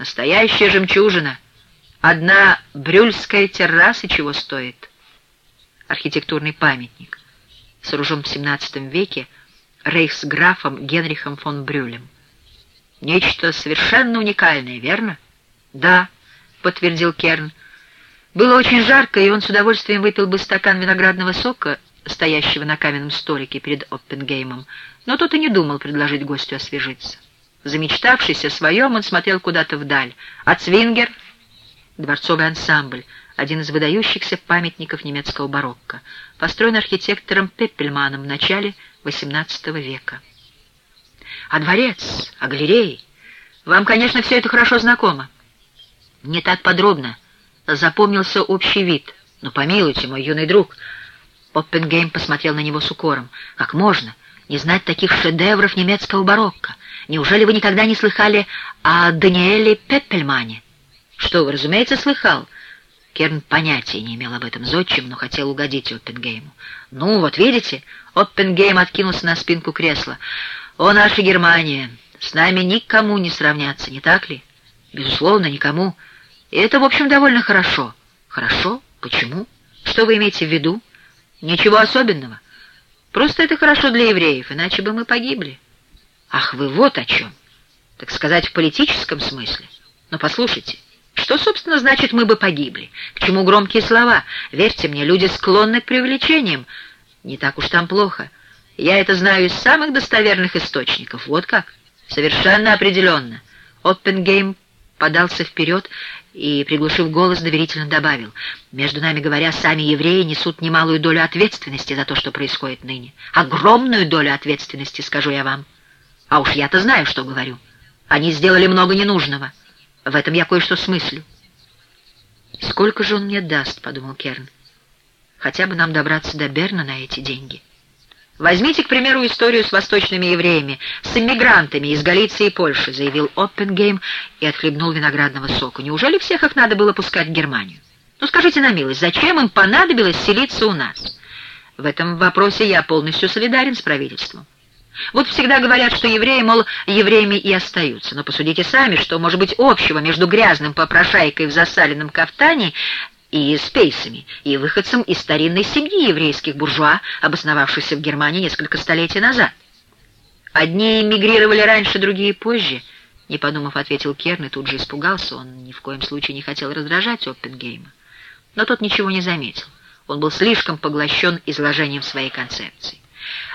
Настоящая жемчужина. Одна брюльская терраса чего стоит. Архитектурный памятник, сооружен в XVII веке рейхсграфом Генрихом фон Брюлем. Нечто совершенно уникальное, верно? Да, подтвердил Керн. Было очень жарко, и он с удовольствием выпил бы стакан виноградного сока, стоящего на каменном столике перед Оппенгеймом, но тот и не думал предложить гостю освежиться. Замечтавшись о своем, он смотрел куда-то вдаль. А Цвингер — дворцовый ансамбль, один из выдающихся памятников немецкого барокко, построен архитектором Пеппельманом в начале XVIII века. А дворец, а галереи? Вам, конечно, все это хорошо знакомо. Не так подробно. Запомнился общий вид. Но помилуйте, мой юный друг. Поппенгейм посмотрел на него с укором. Как можно не знать таких шедевров немецкого барокко? Неужели вы никогда не слыхали о Даниэле Пеппельмане? Что вы, разумеется, слыхал. Керн понятия не имел об этом зодчим, но хотел угодить Оппенгейму. «Ну, вот видите?» Оппенгейм откинулся на спинку кресла. «О, наша Германия! С нами никому не сравняться, не так ли?» «Безусловно, никому. И это, в общем, довольно хорошо». «Хорошо? Почему? Что вы имеете в виду?» «Ничего особенного. Просто это хорошо для евреев, иначе бы мы погибли». Ах, вы вот о чем. Так сказать, в политическом смысле. Но послушайте, что, собственно, значит «мы бы погибли»? К чему громкие слова? Верьте мне, люди склонны к привлечениям. Не так уж там плохо. Я это знаю из самых достоверных источников. Вот как? Совершенно определенно. Оппенгейм подался вперед и, приглушив голос, доверительно добавил. «Между нами говоря, сами евреи несут немалую долю ответственности за то, что происходит ныне. Огромную долю ответственности, скажу я вам». А уж я-то знаю, что говорю. Они сделали много ненужного. В этом я кое-что смыслю. «Сколько же он мне даст?» — подумал Керн. «Хотя бы нам добраться до Берна на эти деньги». «Возьмите, к примеру, историю с восточными евреями, с иммигрантами из Галиции и Польши», — заявил Оппенгейм и отхлебнул виноградного сока. «Неужели всех их надо было пускать в Германию? Ну, скажите на милость, зачем им понадобилось селиться у нас?» В этом вопросе я полностью солидарен с правительством. Вот всегда говорят, что евреи, мол, евреями и остаются. Но посудите сами, что может быть общего между грязным попрошайкой в засаленном кафтане и спейсами, и выходцем из старинной семьи еврейских буржуа, обосновавшихся в Германии несколько столетий назад. Одни эмигрировали раньше, другие позже, не подумав, ответил Керн и тут же испугался. Он ни в коем случае не хотел раздражать Оппенгейма. Но тот ничего не заметил. Он был слишком поглощен изложением своей концепции.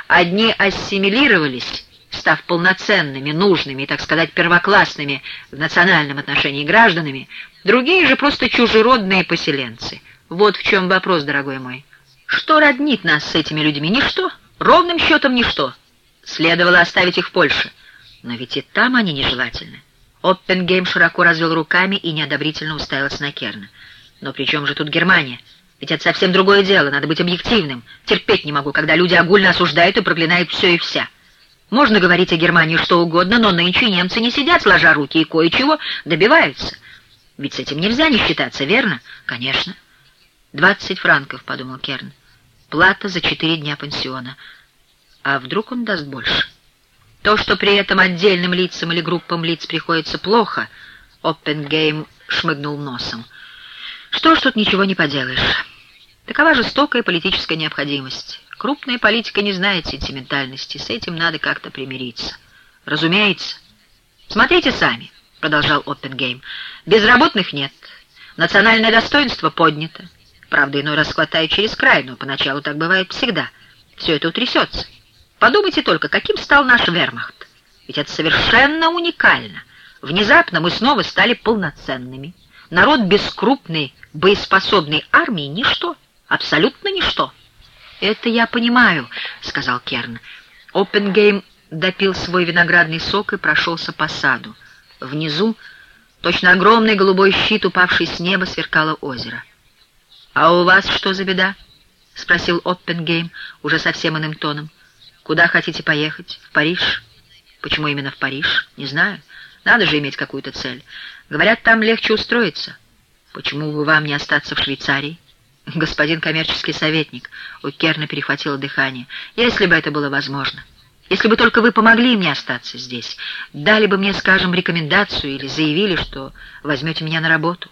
Одни ассимилировались, став полноценными, нужными и, так сказать, первоклассными в национальном отношении гражданами, другие же просто чужеродные поселенцы. Вот в чем вопрос, дорогой мой. Что роднит нас с этими людьми? Ничто. Ровным счетом ничто. Следовало оставить их в Польше. Но ведь и там они нежелательны. Оппенгейм широко развел руками и неодобрительно уставился на Керна. Но при чем же тут Германия? Ведь это совсем другое дело, надо быть объективным. Терпеть не могу, когда люди огульно осуждают и проклинают все и вся. Можно говорить о Германии что угодно, но нынче немцы не сидят сложа руки и кое-чего добиваются. Ведь с этим нельзя не считаться, верно? Конечно. «Двадцать франков», — подумал Керн. «Плата за четыре дня пансиона. А вдруг он даст больше?» То, что при этом отдельным лицам или группам лиц приходится плохо, Оппенгейм шмыгнул носом. Что ж, тут ничего не поделаешь. Такова жестокая политическая необходимость. Крупная политика не знает сентиментальности, с этим надо как-то примириться. Разумеется. Смотрите сами, продолжал Оппенгейм. Безработных нет. Национальное достоинство поднято. Правда, иной раз хватает через край, но поначалу так бывает всегда. Все это утрясется. Подумайте только, каким стал наш вермахт. Ведь это совершенно уникально. Внезапно мы снова стали полноценными. Народ без крупной боеспособной армии — ничто, абсолютно ничто. «Это я понимаю», — сказал Керн. Оппенгейм допил свой виноградный сок и прошелся по саду. Внизу, точно огромный голубой щит, упавший с неба, сверкало озеро. «А у вас что за беда?» — спросил Оппенгейм уже совсем иным тоном. «Куда хотите поехать? В Париж?» «Почему именно в Париж? Не знаю. Надо же иметь какую-то цель. Говорят, там легче устроиться. Почему бы вам не остаться в Швейцарии? Господин коммерческий советник, у Керна перехватило дыхание. Если бы это было возможно. Если бы только вы помогли мне остаться здесь, дали бы мне, скажем, рекомендацию или заявили, что возьмете меня на работу.